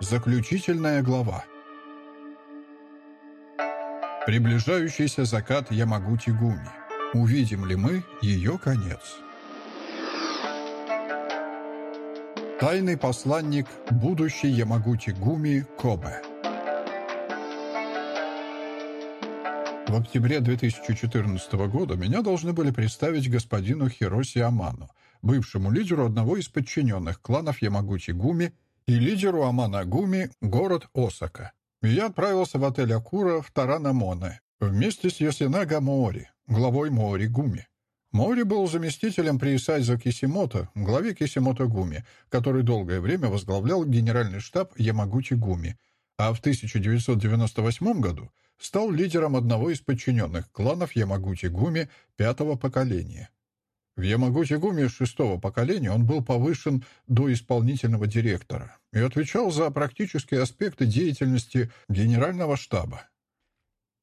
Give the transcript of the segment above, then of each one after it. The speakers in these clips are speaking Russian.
Заключительная глава. Приближающийся закат Ямагути-Гуми. Увидим ли мы ее конец? Тайный посланник, будущий Ямагути-Гуми Кобе. В октябре 2014 года меня должны были представить господину Хироси Аману, бывшему лидеру одного из подчиненных кланов Ямагути-Гуми и лидеру Амана-Гуми, город Осака. Я отправился в отель Акура в Таранамоне вместе с Йосинага Моори, главой Моори Гуми. Моори был заместителем при Исайзо Кисимото, главе Кисимото Гуми, который долгое время возглавлял генеральный штаб Ямагути Гуми, а в 1998 году стал лидером одного из подчиненных кланов Ямагути-Гуми пятого поколения. В Ямагути-Гуми шестого поколения он был повышен до исполнительного директора и отвечал за практические аспекты деятельности Генерального штаба.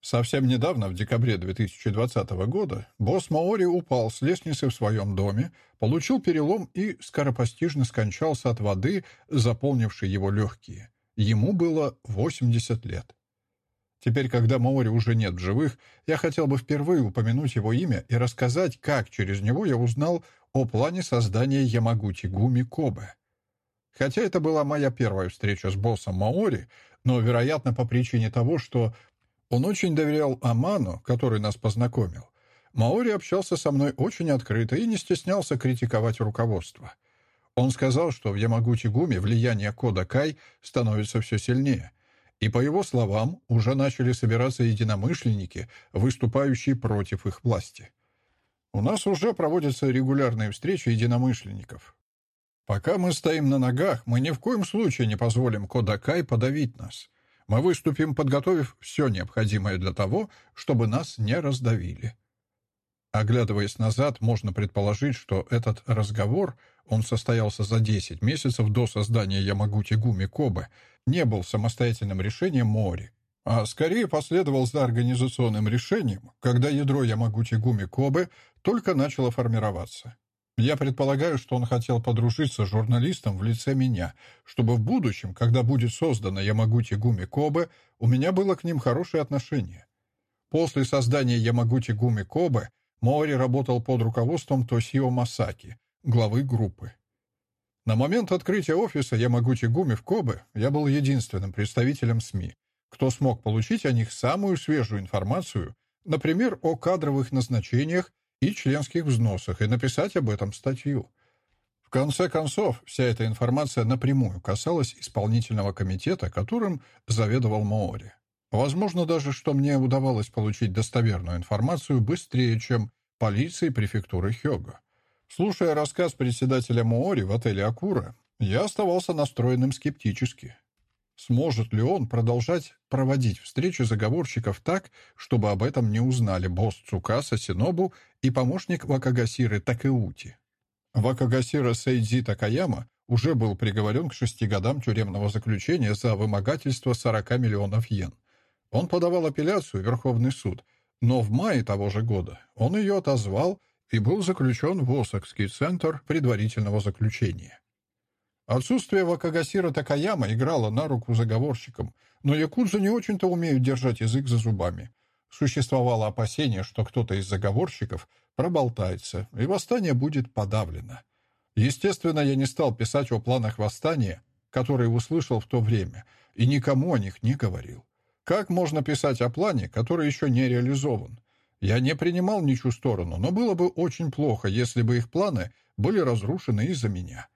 Совсем недавно, в декабре 2020 года, босс Маори упал с лестницы в своем доме, получил перелом и скоропостижно скончался от воды, заполнившей его легкие. Ему было 80 лет. Теперь, когда Маори уже нет в живых, я хотел бы впервые упомянуть его имя и рассказать, как через него я узнал о плане создания Ямагути Гуми Кобе. Хотя это была моя первая встреча с боссом Маори, но, вероятно, по причине того, что он очень доверял Аману, который нас познакомил, Маори общался со мной очень открыто и не стеснялся критиковать руководство. Он сказал, что в Ямагути Гуми влияние кода Кай становится все сильнее, и, по его словам, уже начали собираться единомышленники, выступающие против их власти. У нас уже проводятся регулярные встречи единомышленников. Пока мы стоим на ногах, мы ни в коем случае не позволим Кодакай подавить нас. Мы выступим, подготовив все необходимое для того, чтобы нас не раздавили. Оглядываясь назад, можно предположить, что этот разговор, он состоялся за 10 месяцев до создания Ямагути-Гуми Кобе, не был самостоятельным решением Мори, а скорее последовал за организационным решением, когда ядро Ямагути-Гуми Кобе только начало формироваться. Я предполагаю, что он хотел подружиться с журналистом в лице меня, чтобы в будущем, когда будет создана Ямагути-Гуми Кобе, у меня было к ним хорошее отношение. После создания Ямагути-Гуми Кобе Моори работал под руководством Тосио Масаки, главы группы. На момент открытия офиса Ямагути Гуми в Кобе я был единственным представителем СМИ, кто смог получить о них самую свежую информацию, например, о кадровых назначениях и членских взносах, и написать об этом статью. В конце концов, вся эта информация напрямую касалась исполнительного комитета, которым заведовал Моори. Возможно даже, что мне удавалось получить достоверную информацию быстрее, чем полиции префектуры Хёга. Слушая рассказ председателя Моори в отеле «Акура», я оставался настроенным скептически. Сможет ли он продолжать проводить встречи заговорщиков так, чтобы об этом не узнали босс Цукаса Синобу и помощник Вакагасиры Такеути? Вакагасира Сейдзи Такаяма уже был приговорен к шести годам тюремного заключения за вымогательство 40 миллионов йен. Он подавал апелляцию в Верховный суд, но в мае того же года он ее отозвал и был заключен в Осакский центр предварительного заключения. Отсутствие Вакагасира Такаяма играло на руку заговорщикам, но якудзы не очень-то умеют держать язык за зубами. Существовало опасение, что кто-то из заговорщиков проболтается, и восстание будет подавлено. Естественно, я не стал писать о планах восстания, которые услышал в то время, и никому о них не говорил. Как можно писать о плане, который еще не реализован? Я не принимал ничью сторону, но было бы очень плохо, если бы их планы были разрушены из-за меня.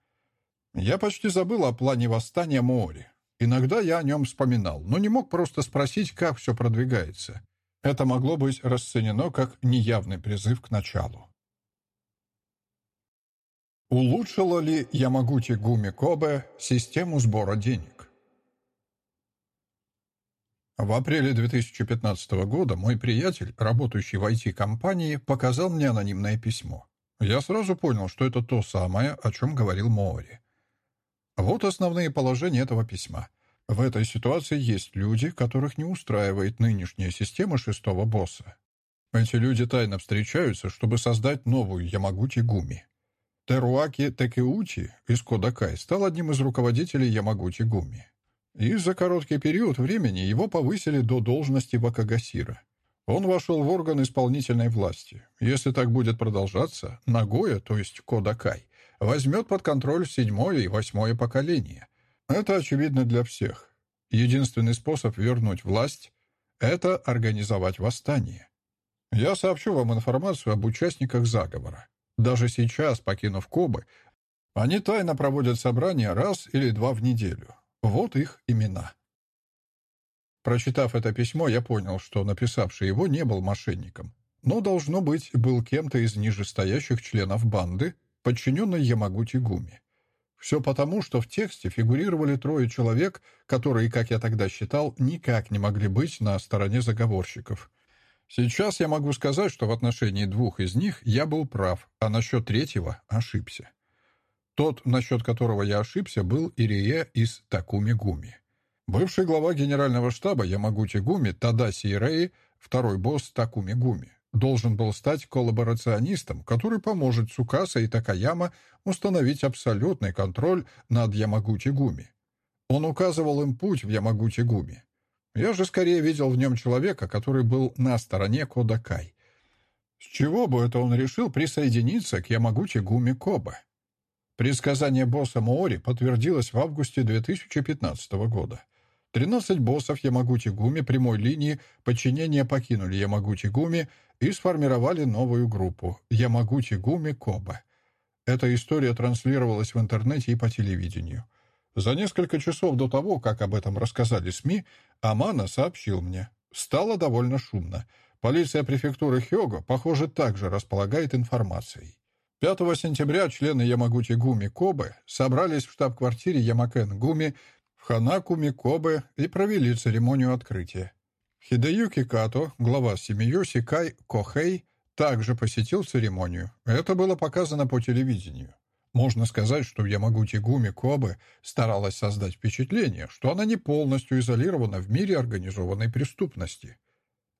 Я почти забыл о плане восстания Моори. Иногда я о нем вспоминал, но не мог просто спросить, как все продвигается. Это могло быть расценено как неявный призыв к началу. Улучшила ли Ямагути Гуми Кобе систему сбора денег? В апреле 2015 года мой приятель, работающий в IT-компании, показал мне анонимное письмо. Я сразу понял, что это то самое, о чем говорил Моори. Вот основные положения этого письма. В этой ситуации есть люди, которых не устраивает нынешняя система шестого босса. Эти люди тайно встречаются, чтобы создать новую Ямагути Гуми. Теруаки Текеути из Кодакай стал одним из руководителей Ямагути Гуми. и за короткий период времени его повысили до должности Вакагасира. Он вошел в орган исполнительной власти. Если так будет продолжаться, Нагоя, то есть Кодакай, возьмет под контроль седьмое и восьмое поколение. Это очевидно для всех. Единственный способ вернуть власть — это организовать восстание. Я сообщу вам информацию об участниках заговора. Даже сейчас, покинув Кобы, они тайно проводят собрания раз или два в неделю. Вот их имена. Прочитав это письмо, я понял, что написавший его не был мошенником, но, должно быть, был кем-то из нижестоящих членов банды, подчиненной Ямагути Гуми. Все потому, что в тексте фигурировали трое человек, которые, как я тогда считал, никак не могли быть на стороне заговорщиков. Сейчас я могу сказать, что в отношении двух из них я был прав, а насчет третьего ошибся. Тот, насчет которого я ошибся, был Ирие из Такуми Гуми. Бывший глава генерального штаба Ямагути Гуми Тадаси Ирей, второй босс Такуми Гуми, должен был стать коллаборационистом, который поможет Цукаса и Такаяма установить абсолютный контроль над Ямагути Гуми. Он указывал им путь в Ямагути Гуми. Я же скорее видел в нем человека, который был на стороне Кодакай. С чего бы это он решил присоединиться к Ямагути Гуми Коба? Предсказание босса Моори подтвердилось в августе 2015 года. 13 боссов Ямагути-Гуми прямой линии подчинения покинули Ямагути-Гуми и сформировали новую группу Ямагути-Гуми Коба. Эта история транслировалась в интернете и по телевидению. За несколько часов до того, как об этом рассказали СМИ, Амана сообщил мне. Стало довольно шумно. Полиция префектуры Хёго, похоже, также располагает информацией. 5 сентября члены Ямагути-Гуми Кобе собрались в штаб-квартире Ямакен-Гуми в Ханакуми Кобе и провели церемонию открытия. Хидеюки Като, глава семьи Сикай Кохей, также посетил церемонию. Это было показано по телевидению. Можно сказать, что Ямагути Гуми Кобе старалась создать впечатление, что она не полностью изолирована в мире организованной преступности.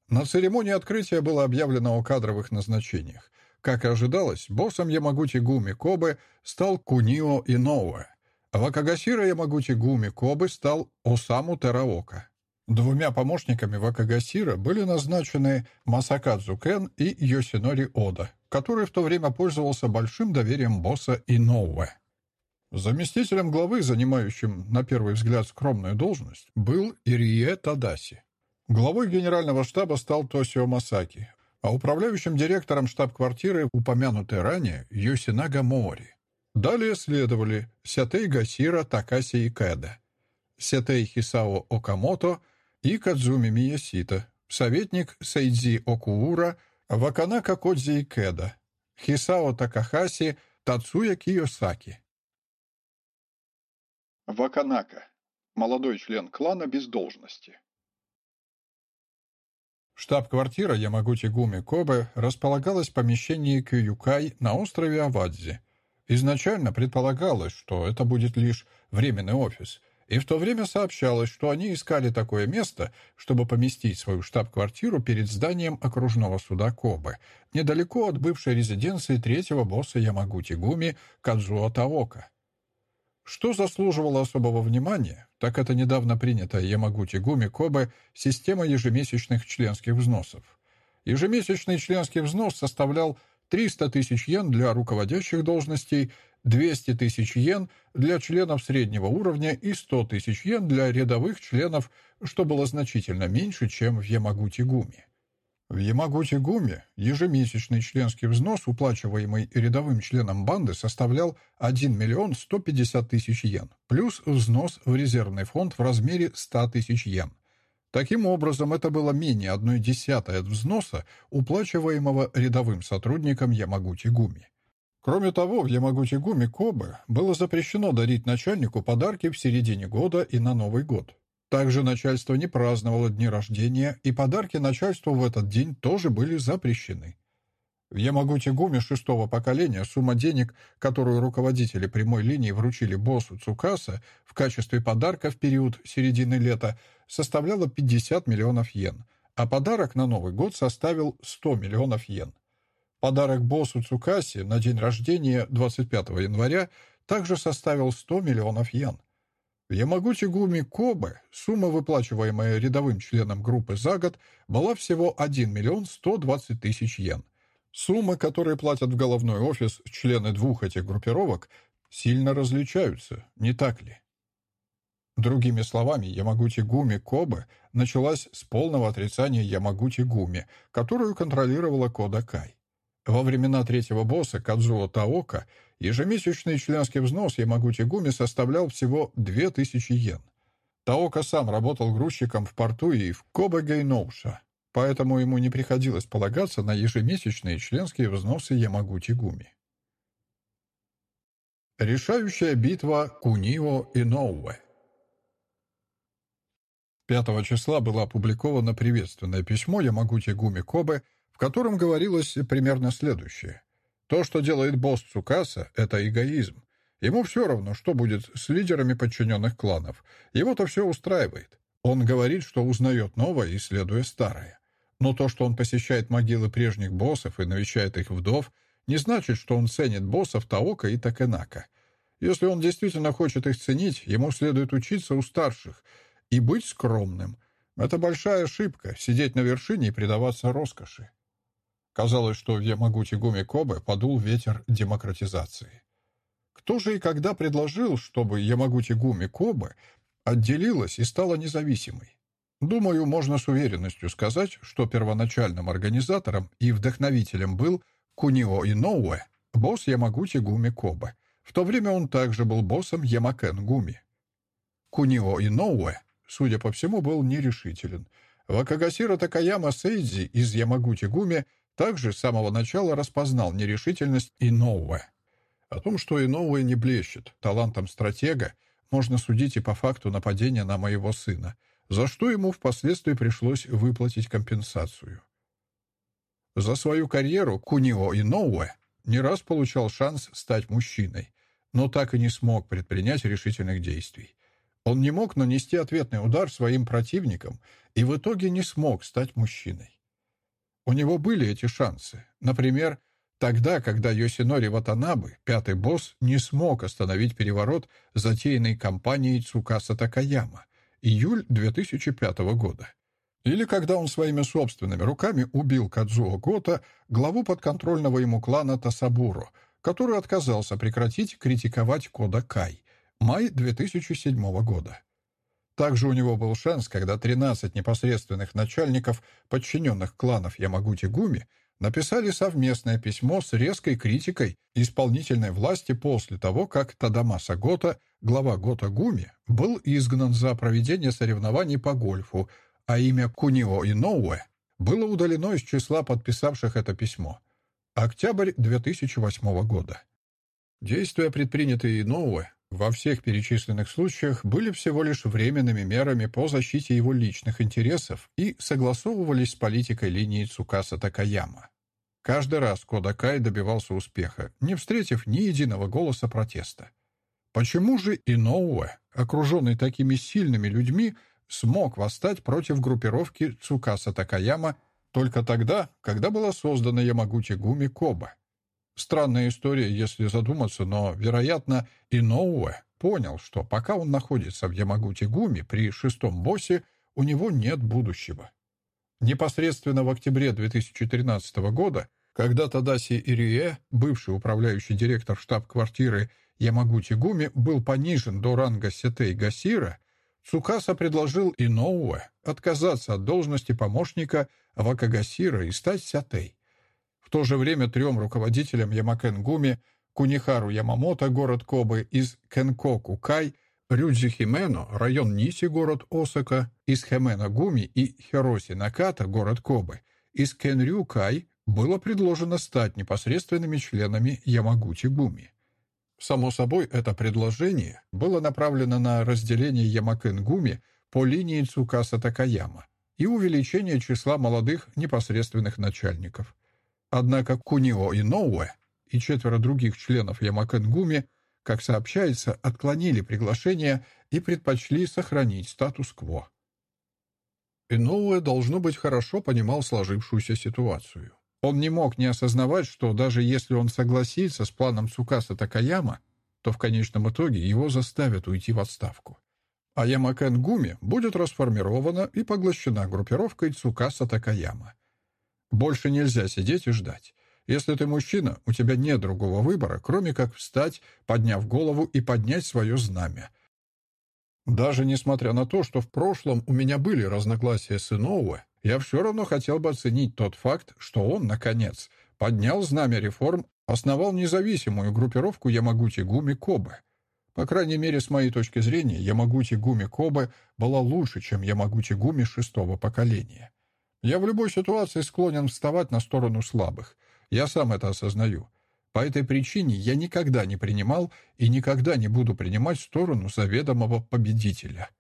На церемонии открытия было объявлено о кадровых назначениях. Как и ожидалось, боссом Ямагути Гуми Кобе стал Кунио Иноуэ, Вакагасира Ямагути Гуми Кобы стал Осаму Тераока. Двумя помощниками Вакагасира были назначены Масакадзу Кен и Йосинори Ода, который в то время пользовался большим доверием босса Иноуэ. Заместителем главы, занимающим, на первый взгляд, скромную должность, был Ирие Тадаси. Главой генерального штаба стал Тосио Масаки, а управляющим директором штаб-квартиры, упомянутой ранее, Йосинага Моори. Далее следовали Сятей Гасира Такаси Икэда, Сятей Хисао Окамото и Кадзуми Миясита, советник Сейдзи Окуура, Ваканака Кодзи Икэда, Хисао Такахаси, Тацуя Киосаки. Ваканака. Молодой член клана без должности. Штаб-квартира Ямагути Гуми Кобе располагалась в помещении Кююкай на острове Авадзи – Изначально предполагалось, что это будет лишь временный офис, и в то время сообщалось, что они искали такое место, чтобы поместить свою штаб-квартиру перед зданием окружного суда Кобе, недалеко от бывшей резиденции третьего босса Ямагути Гуми Кадзуо Таока. Что заслуживало особого внимания, так это недавно принятая Ямагути Гуми Кобе система ежемесячных членских взносов. Ежемесячный членский взнос составлял 300 тысяч йен для руководящих должностей, 200 тысяч йен для членов среднего уровня и 100 тысяч йен для рядовых членов, что было значительно меньше, чем в Ямагути-Гуме. В Ямагути-Гуме ежемесячный членский взнос, уплачиваемый рядовым членам банды, составлял 1 миллион 150 тысяч йен, плюс взнос в резервный фонд в размере 100 тысяч йен. Таким образом, это было менее одной десятой от взноса, уплачиваемого рядовым сотрудникам Ямагути-Гуми. Кроме того, в Ямагути-Гуми Кобе было запрещено дарить начальнику подарки в середине года и на Новый год. Также начальство не праздновало дни рождения, и подарки начальству в этот день тоже были запрещены. В Ямагути-Гуме шестого поколения сумма денег, которую руководители прямой линии вручили боссу Цукаса в качестве подарка в период середины лета, составляла 50 миллионов йен, а подарок на Новый год составил 100 миллионов йен. Подарок боссу Цукаси на день рождения 25 января также составил 100 миллионов йен. В Ямагути-Гуми Кобе сумма, выплачиваемая рядовым членам группы за год, была всего 1 миллион 120 тысяч йен. Суммы, которые платят в головной офис члены двух этих группировок, сильно различаются, не так ли? Другими словами, Ямагути-Гуми Кобе началась с полного отрицания Ямагути-Гуми, которую контролировала Кода Кай. Во времена третьего босса Кадзуо Таока ежемесячный членский взнос Ямагути-Гуми составлял всего 2000 йен. Таока сам работал грузчиком в порту и в Кобе-Гейноуша, поэтому ему не приходилось полагаться на ежемесячные членские взносы Ямагути-Гуми. Решающая битва Кунио и Ноуэ 5 числа было опубликовано приветственное письмо Ямагути Гуми Кобе, в котором говорилось примерно следующее. То, что делает босс Цукаса, это эгоизм. Ему все равно, что будет с лидерами подчиненных кланов. Его-то все устраивает. Он говорит, что узнает новое, исследуя старое. Но то, что он посещает могилы прежних боссов и навещает их вдов, не значит, что он ценит боссов Таока и Такенака. Если он действительно хочет их ценить, ему следует учиться у старших — и быть скромным. Это большая ошибка — сидеть на вершине и предаваться роскоши. Казалось, что в Ямагути Гуми Кобе подул ветер демократизации. Кто же и когда предложил, чтобы Ямагути Гуми Кобе отделилась и стала независимой? Думаю, можно с уверенностью сказать, что первоначальным организатором и вдохновителем был Кунио Иноуэ, босс Ямагути Гуми Кобе. В то время он также был боссом Ямакен Гуми. Кунио Иноуэ судя по всему, был нерешителен. Вакагасира Такаяма Сейдзи из Ямагути-Гуми также с самого начала распознал нерешительность Иноуэ. О том, что Иноуэ не блещет талантом стратега, можно судить и по факту нападения на моего сына, за что ему впоследствии пришлось выплатить компенсацию. За свою карьеру Кунио Иноуэ не раз получал шанс стать мужчиной, но так и не смог предпринять решительных действий. Он не мог нанести ответный удар своим противникам и в итоге не смог стать мужчиной. У него были эти шансы. Например, тогда, когда Йосинори Ватанабы, пятый босс, не смог остановить переворот, затеянный компанией Цукаса Такаяма, июль 2005 года. Или когда он своими собственными руками убил Кадзуо Гота, главу подконтрольного ему клана Тасабуро, который отказался прекратить критиковать Кода Кай, Май 2007 года. Также у него был шанс, когда 13 непосредственных начальников подчиненных кланов Ямагути-Гуми написали совместное письмо с резкой критикой исполнительной власти после того, как Тадамаса Гота, глава Гота Гуми, был изгнан за проведение соревнований по гольфу, а имя Кунио Иноуэ было удалено из числа подписавших это письмо. Октябрь 2008 года. Действия, предпринятые Иноуэ, во всех перечисленных случаях были всего лишь временными мерами по защите его личных интересов и согласовывались с политикой линии Цукаса Такаяма. Каждый раз Кодакай добивался успеха, не встретив ни единого голоса протеста. Почему же Иноуэ, окруженный такими сильными людьми, смог восстать против группировки Цукаса Такаяма только тогда, когда была создана Ямагути Гуми Коба? Странная история, если задуматься, но, вероятно, Иноуэ понял, что пока он находится в Ямагути-Гуми при шестом боссе, у него нет будущего. Непосредственно в октябре 2013 года, когда Тадаси Ирие, бывший управляющий директор штаб-квартиры Ямагути-Гуми, был понижен до ранга Сетей Гасира, Цукаса предложил Иноуэ отказаться от должности помощника Вакагасира и стать Сятей. В то же время трем руководителям Ямакен-Гуми Кунихару Ямамото, город Кобы, из Кенкоку-Кай, Рюдзи Химено, район Ниси, город Осака, из Хемена-Гуми и Хироси Наката, город Кобы, из Кенрю-Кай было предложено стать непосредственными членами Ямагути-Гуми. Само собой, это предложение было направлено на разделение Ямакен-Гуми по линии Цукаса Такаяма и увеличение числа молодых непосредственных начальников. Однако Кунио и Ноуэ и четверо других членов Ямакенгуми, как сообщается, отклонили приглашение и предпочли сохранить статус-кво. Иноуэ, должно быть, хорошо понимал сложившуюся ситуацию. Он не мог не осознавать, что даже если он согласится с планом Цукаса Такаяма, то в конечном итоге его заставят уйти в отставку. а Ямакен-Гуми будет расформирована и поглощена группировкой Цукаса Такаяма. Больше нельзя сидеть и ждать. Если ты мужчина, у тебя нет другого выбора, кроме как встать, подняв голову и поднять свое знамя. Даже несмотря на то, что в прошлом у меня были разногласия с Иноуэ, я все равно хотел бы оценить тот факт, что он, наконец, поднял знамя реформ, основал независимую группировку Ямагути Гуми Кобе. По крайней мере, с моей точки зрения, Ямагути Гуми Кобе была лучше, чем Ямагути Гуми шестого поколения. Я в любой ситуации склонен вставать на сторону слабых. Я сам это осознаю. По этой причине я никогда не принимал и никогда не буду принимать сторону заведомого победителя.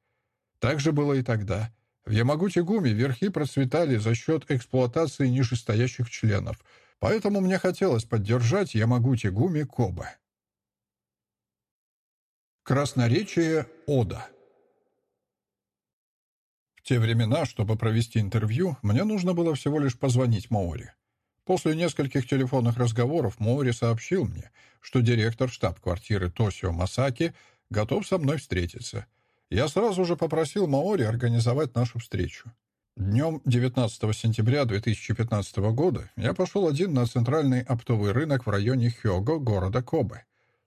Так же было и тогда. В Ямагути-Гуми верхи процветали за счет эксплуатации нижестоящих членов, поэтому мне хотелось поддержать Ямагути-Гуми Коба. Красноречие Ода в те времена, чтобы провести интервью, мне нужно было всего лишь позвонить Моори. После нескольких телефонных разговоров Моори сообщил мне, что директор штаб-квартиры Тосио Масаки готов со мной встретиться. Я сразу же попросил Маори организовать нашу встречу. Днем 19 сентября 2015 года я пошел один на центральный оптовый рынок в районе Хёго города Кобе.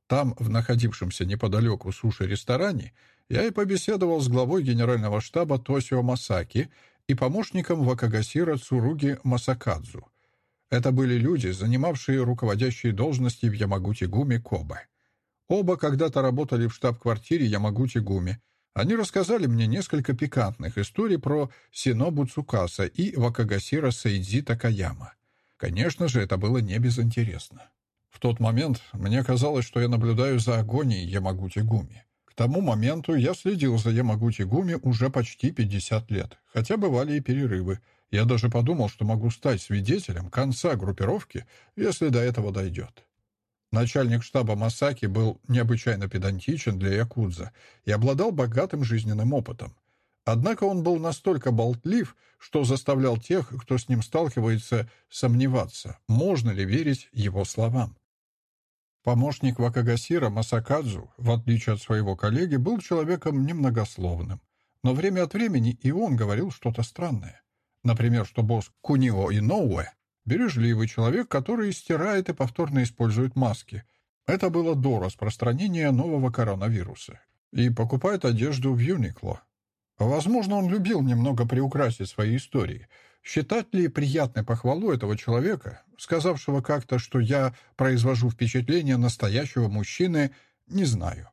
Там, в находившемся неподалеку суши-ресторане, я и побеседовал с главой генерального штаба Тосио Масаки и помощником Вакагасира Цуруги Масакадзу. Это были люди, занимавшие руководящие должности в Ямагути-Гуми Кобе. Оба когда-то работали в штаб-квартире Ямагути-Гуми. Они рассказали мне несколько пикантных историй про Синобу Цукаса и Вакагасира Сейдзи Такаяма. Конечно же, это было не безинтересно. В тот момент мне казалось, что я наблюдаю за агонией Ямагути-Гуми. К тому моменту я следил за Ямагути-Гуми уже почти 50 лет, хотя бывали и перерывы. Я даже подумал, что могу стать свидетелем конца группировки, если до этого дойдет. Начальник штаба Масаки был необычайно педантичен для якудза и обладал богатым жизненным опытом. Однако он был настолько болтлив, что заставлял тех, кто с ним сталкивается, сомневаться, можно ли верить его словам. Помощник Вакагасира Масакадзу, в отличие от своего коллеги, был человеком немногословным. Но время от времени и он говорил что-то странное. Например, что босс Кунио Иноуэ — бережливый человек, который стирает и повторно использует маски. Это было до распространения нового коронавируса. И покупает одежду в Юникло. Возможно, он любил немного приукрасить свои истории — Считать ли приятной похвалу этого человека, сказавшего как-то, что я произвожу впечатление настоящего мужчины, не знаю.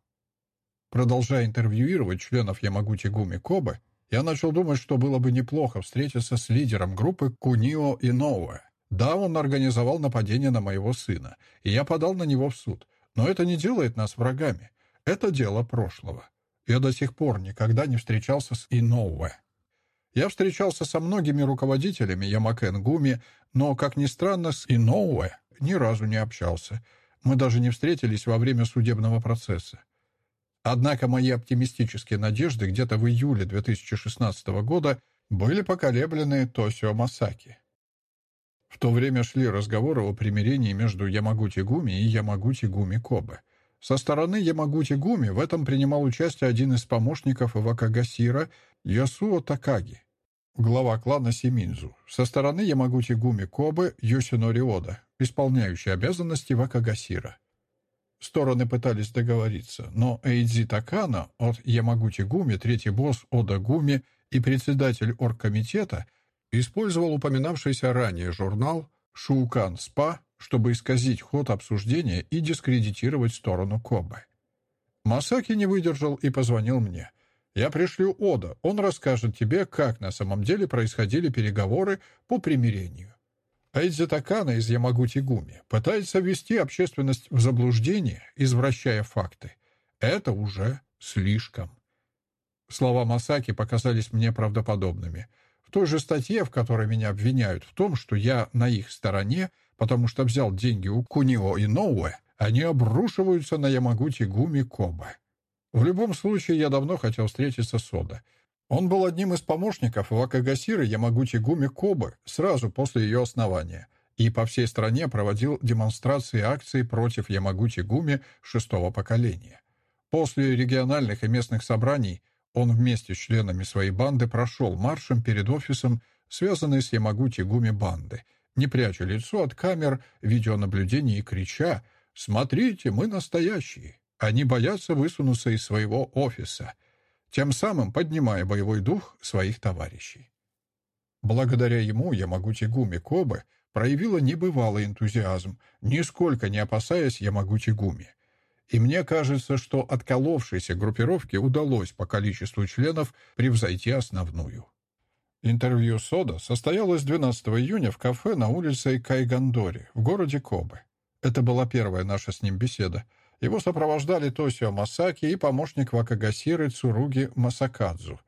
Продолжая интервьюировать членов Ямагути Гуми Кобе, я начал думать, что было бы неплохо встретиться с лидером группы Кунио Иноуэ. Да, он организовал нападение на моего сына, и я подал на него в суд. Но это не делает нас врагами. Это дело прошлого. Я до сих пор никогда не встречался с Иноуэ. Я встречался со многими руководителями Ямакен Гуми, но, как ни странно, с Иноуэ ни разу не общался. Мы даже не встретились во время судебного процесса. Однако мои оптимистические надежды где-то в июле 2016 года были поколеблены Тосио Масаки. В то время шли разговоры о примирении между Ямагути Гуми и Ямагути Гуми Кобе. Со стороны Ямагути Гуми в этом принимал участие один из помощников Вакагасира Ясуо Такаги, глава клана Симинзу. Со стороны Ямагути Гуми Кобе Юсино Риода, исполняющий обязанности Вакагасира. Стороны пытались договориться, но Эйдзи Такана от Ямагути Гуми, третий босс Ода Гуми и председатель оргкомитета использовал упоминавшийся ранее журнал «Шоукан Спа» чтобы исказить ход обсуждения и дискредитировать сторону Кобы. Масаки не выдержал и позвонил мне. «Я пришлю Ода, он расскажет тебе, как на самом деле происходили переговоры по примирению». Эйдзи Такана из Ямагути-Гуми пытается ввести общественность в заблуждение, извращая факты. Это уже слишком. Слова Масаки показались мне правдоподобными. В той же статье, в которой меня обвиняют в том, что я на их стороне, потому что взял деньги у Кунио и Ноуэ, они обрушиваются на Ямагути Гуми Коба. В любом случае, я давно хотел встретиться с Ода. Он был одним из помощников Вакагасиры Ямагути Гуми Кобы сразу после ее основания и по всей стране проводил демонстрации и акции против Ямагути Гуми шестого поколения. После региональных и местных собраний Он вместе с членами своей банды прошел маршем перед офисом, связанной с Ямагути Гуми банды, не пряча лицо от камер видеонаблюдения и крича «Смотрите, мы настоящие!» Они боятся высунуться из своего офиса, тем самым поднимая боевой дух своих товарищей. Благодаря ему Ямагути Гуми Кобе проявила небывалый энтузиазм, нисколько не опасаясь Ямагути Гуми. И мне кажется, что отколовшейся группировке удалось по количеству членов превзойти основную. Интервью Сода состоялось 12 июня в кафе на улице Кайгандори в городе Кобе. Это была первая наша с ним беседа. Его сопровождали Тосио Масаки и помощник Вакагасиры Цуруги Масакадзу.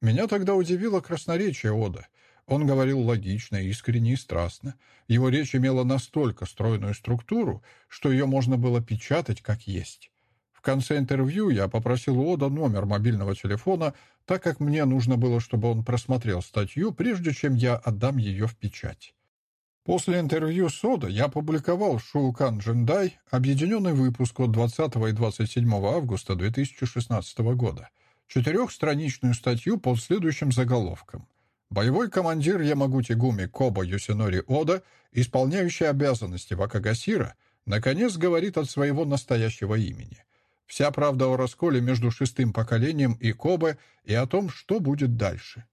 Меня тогда удивило красноречие Ода — он говорил логично, искренне и страстно. Его речь имела настолько стройную структуру, что ее можно было печатать как есть. В конце интервью я попросил Ода номер мобильного телефона, так как мне нужно было, чтобы он просмотрел статью, прежде чем я отдам ее в печать. После интервью с Ода я опубликовал Шоукан Джендай объединенный выпуск от 20 и 27 августа 2016 года, четырехстраничную статью под следующим заголовком Боевой командир Ямагути Гуми Коба Юсинори Ода, исполняющий обязанности Вакагасира, наконец говорит от своего настоящего имени. Вся правда о расколе между шестым поколением и Кобе и о том, что будет дальше.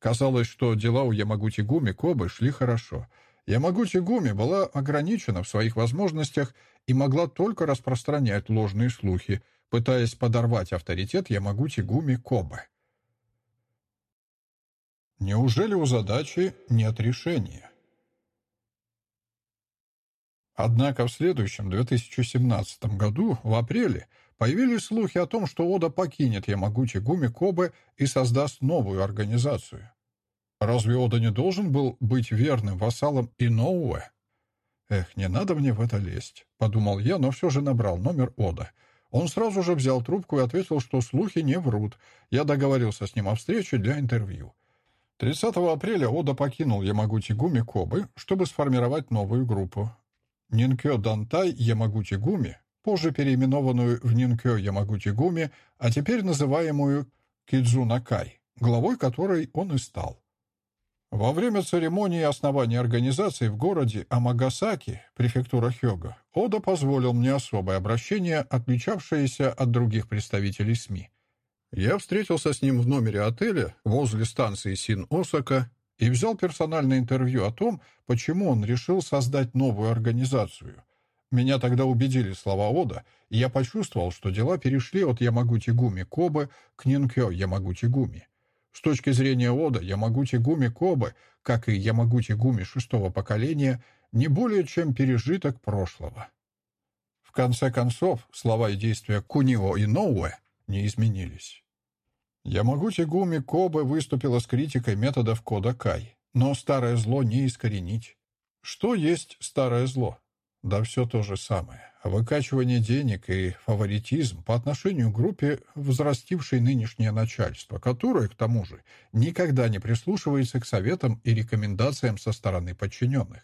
Казалось, что дела у Ямагути Гуми Кобы шли хорошо. Ямагути Гуми была ограничена в своих возможностях и могла только распространять ложные слухи, пытаясь подорвать авторитет Ямагути Гуми Кобе. Неужели у задачи нет решения? Однако в следующем 2017 году, в апреле, появились слухи о том, что Ода покинет Ямагучи Гуми Кобе и создаст новую организацию. Разве Ода не должен был быть верным вассалом Иноуэ? «Эх, не надо мне в это лезть», — подумал я, но все же набрал номер Ода. Он сразу же взял трубку и ответил, что слухи не врут. Я договорился с ним о встрече для интервью. 30 апреля Ода покинул Ямагути Гуми Кобы, чтобы сформировать новую группу. Нинкё Дантай Ямагути Гуми, позже переименованную в Нинкё Ямагути Гуми, а теперь называемую Кидзунакай, главой которой он и стал. Во время церемонии основания организации в городе Амагасаки, префектура Хёга, Ода позволил мне особое обращение, отличавшееся от других представителей СМИ. Я встретился с ним в номере отеля возле станции Син-Осака и взял персональное интервью о том, почему он решил создать новую организацию. Меня тогда убедили слова Ода, и я почувствовал, что дела перешли от Ямагути-Гуми Кобы к Нинкё Ямагути-Гуми. С точки зрения Ода, Ямагути-Гуми Кобы, как и Ямагути-Гуми шестого поколения, не более чем пережиток прошлого. В конце концов, слова и действия Кунио и Ноуэ не изменились. Ямагути Гуми Кобе выступила с критикой методов кода Кай, но старое зло не искоренить. Что есть старое зло? Да все то же самое. Выкачивание денег и фаворитизм по отношению к группе, взрастившей нынешнее начальство, которое, к тому же, никогда не прислушивается к советам и рекомендациям со стороны подчиненных.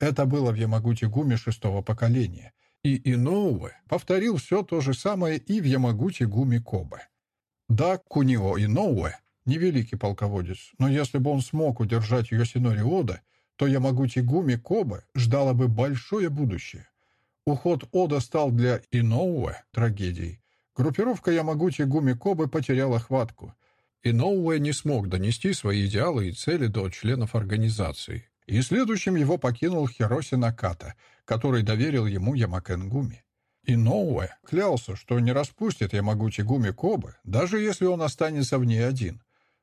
Это было в Ямагути Гуми шестого поколения — и Иноуэ повторил все то же самое и в Ямагути Гуми Кобе. Да, Кунио Иноуэ — невеликий полководец, но если бы он смог удержать Йосинори Ода, то Ямагути Гуми Кобе ждало бы большое будущее. Уход Ода стал для Иноуэ трагедией. Группировка Ямагути Гуми Кобе потеряла хватку. Иноуэ не смог донести свои идеалы и цели до членов организации, и следующим его покинул Хироси Наката, который доверил ему Ямакен Гуми. И Ноуэ клялся, что не распустит Ямагути Гуми Кобы, даже если он останется в ней один.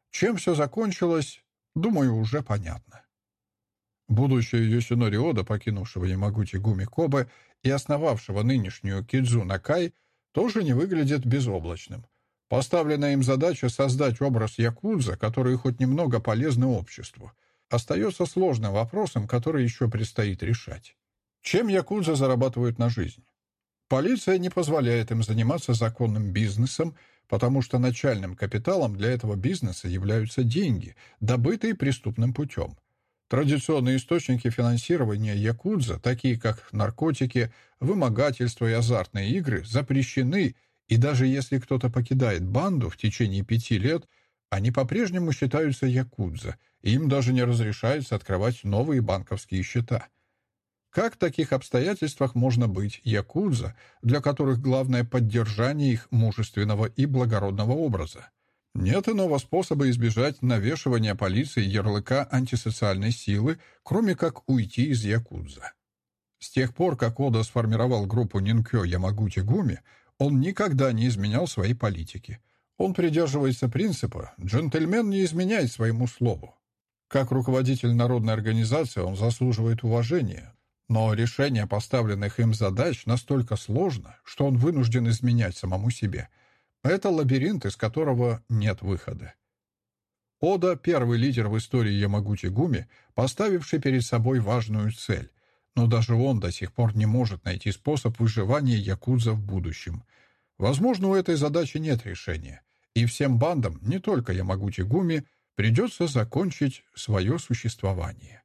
Чем все закончилось, думаю, уже понятно. Будущее Йосинори Ода, покинувшего Ямагути Гуми Кобе и основавшего нынешнюю Кидзу Накай, тоже не выглядит безоблачным. Поставленная им задача создать образ якудза, который хоть немного полезный обществу — остается сложным вопросом, который еще предстоит решать. Чем якудза зарабатывают на жизнь? Полиция не позволяет им заниматься законным бизнесом, потому что начальным капиталом для этого бизнеса являются деньги, добытые преступным путем. Традиционные источники финансирования якудза, такие как наркотики, вымогательство и азартные игры, запрещены И даже если кто-то покидает банду в течение пяти лет, они по-прежнему считаются якудза, и им даже не разрешается открывать новые банковские счета. Как в таких обстоятельствах можно быть якудза, для которых главное поддержание их мужественного и благородного образа? Нет иного способа избежать навешивания полиции ярлыка антисоциальной силы, кроме как уйти из якудза. С тех пор, как Ода сформировал группу Нинкё Ямагути Гуми, он никогда не изменял своей политики. Он придерживается принципа «джентльмен не изменяет своему слову». Как руководитель народной организации он заслуживает уважения, но решение поставленных им задач настолько сложно, что он вынужден изменять самому себе. Это лабиринт, из которого нет выхода. Ода — первый лидер в истории Ямагути Гуми, поставивший перед собой важную цель но даже он до сих пор не может найти способ выживания якудза в будущем. Возможно, у этой задачи нет решения, и всем бандам, не только Ямагути Гуми, придется закончить свое существование.